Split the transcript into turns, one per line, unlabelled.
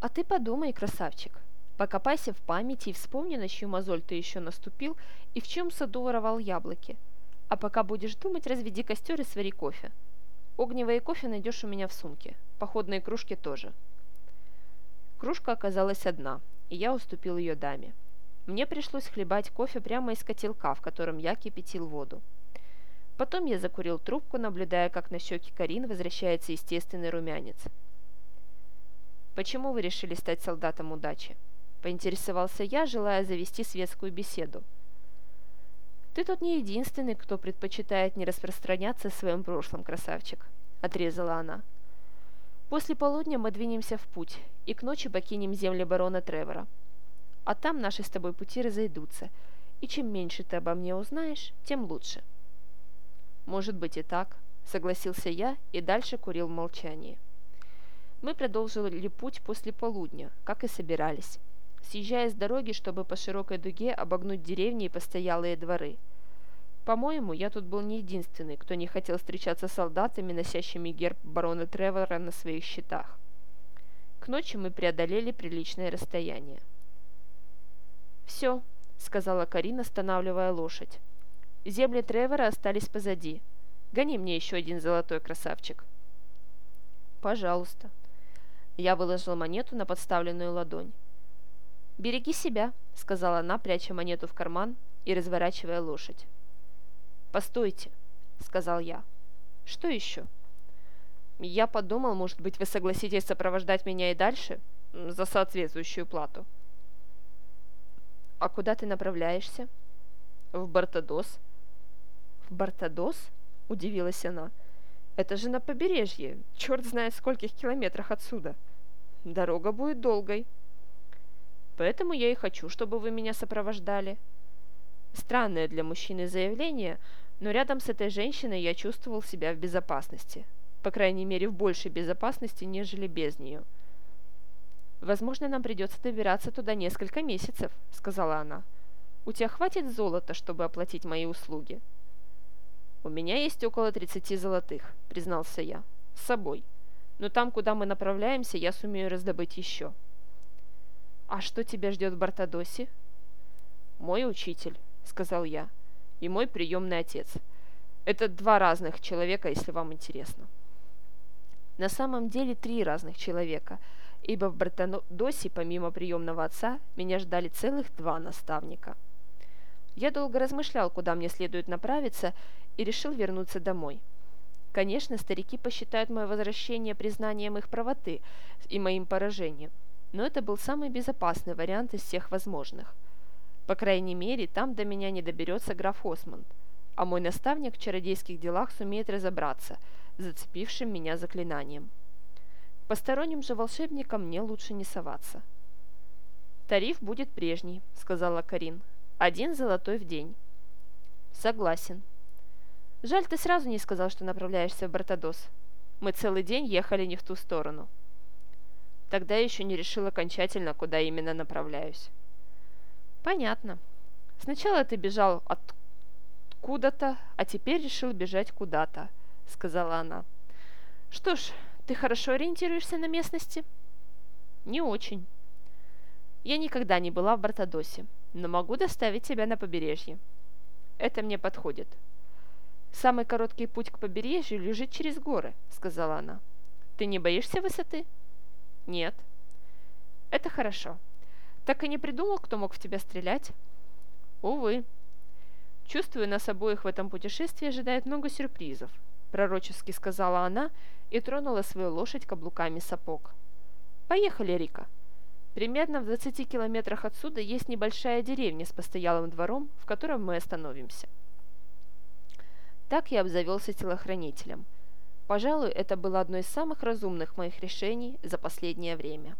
А ты подумай, красавчик. Покопайся в памяти и вспомни, на чью мозоль ты еще наступил и в чем саду воровал яблоки. А пока будешь думать, разведи костер и свари кофе. Огневое кофе найдешь у меня в сумке. Походные кружки тоже. Кружка оказалась одна, и я уступил ее даме. Мне пришлось хлебать кофе прямо из котелка, в котором я кипятил воду. Потом я закурил трубку, наблюдая, как на щеке Карин возвращается естественный румянец. «Почему вы решили стать солдатом удачи?» – поинтересовался я, желая завести светскую беседу. «Ты тут не единственный, кто предпочитает не распространяться о своем прошлом, красавчик», – отрезала она. «После полудня мы двинемся в путь и к ночи покинем земли барона Тревора а там наши с тобой пути разойдутся, и чем меньше ты обо мне узнаешь, тем лучше». «Может быть и так», — согласился я и дальше курил в молчании. Мы продолжили путь после полудня, как и собирались, съезжая с дороги, чтобы по широкой дуге обогнуть деревни и постоялые дворы. По-моему, я тут был не единственный, кто не хотел встречаться с солдатами, носящими герб барона Тревора на своих щитах. К ночи мы преодолели приличное расстояние. «Все», — сказала Карина, останавливая лошадь. «Земли Тревора остались позади. Гони мне еще один золотой красавчик». «Пожалуйста». Я выложила монету на подставленную ладонь. «Береги себя», — сказала она, пряча монету в карман и разворачивая лошадь. «Постойте», — сказал я. «Что еще?» «Я подумал, может быть, вы согласитесь сопровождать меня и дальше за соответствующую плату». «А куда ты направляешься?» «В Бартадос». «В Бартадос?» – удивилась она. «Это же на побережье, черт знает скольких километрах отсюда. Дорога будет долгой». «Поэтому я и хочу, чтобы вы меня сопровождали». Странное для мужчины заявление, но рядом с этой женщиной я чувствовал себя в безопасности. По крайней мере, в большей безопасности, нежели без нее – «Возможно, нам придется добираться туда несколько месяцев», — сказала она. «У тебя хватит золота, чтобы оплатить мои услуги?» «У меня есть около 30 золотых», — признался я. «С собой. Но там, куда мы направляемся, я сумею раздобыть еще». «А что тебя ждет в Бартадосе?» «Мой учитель», — сказал я, — «и мой приемный отец. Это два разных человека, если вам интересно». На самом деле три разных человека — ибо в Бартадосе, помимо приемного отца, меня ждали целых два наставника. Я долго размышлял, куда мне следует направиться, и решил вернуться домой. Конечно, старики посчитают мое возвращение признанием их правоты и моим поражением, но это был самый безопасный вариант из всех возможных. По крайней мере, там до меня не доберется граф Осмонд, а мой наставник в чародейских делах сумеет разобраться, зацепившим меня заклинанием. Посторонним же волшебникам мне лучше не соваться. «Тариф будет прежний», — сказала Карин. «Один золотой в день». «Согласен». «Жаль, ты сразу не сказал, что направляешься в Бартадос. Мы целый день ехали не в ту сторону». Тогда я еще не решил окончательно, куда именно направляюсь. «Понятно. Сначала ты бежал откуда-то, а теперь решил бежать куда-то», — сказала она. «Что ж, ты хорошо ориентируешься на местности? Не очень. Я никогда не была в Бартадосе, но могу доставить тебя на побережье. Это мне подходит. Самый короткий путь к побережью лежит через горы, сказала она. Ты не боишься высоты? Нет. Это хорошо. Так и не придумал, кто мог в тебя стрелять? Увы. Чувствую, нас обоих в этом путешествии ожидает много сюрпризов, пророчески сказала она и тронула свою лошадь каблуками сапог. «Поехали, Рика!» Примерно в 20 километрах отсюда есть небольшая деревня с постоялым двором, в котором мы остановимся. Так я обзавелся телохранителем. Пожалуй, это было одно из самых разумных моих решений за последнее время.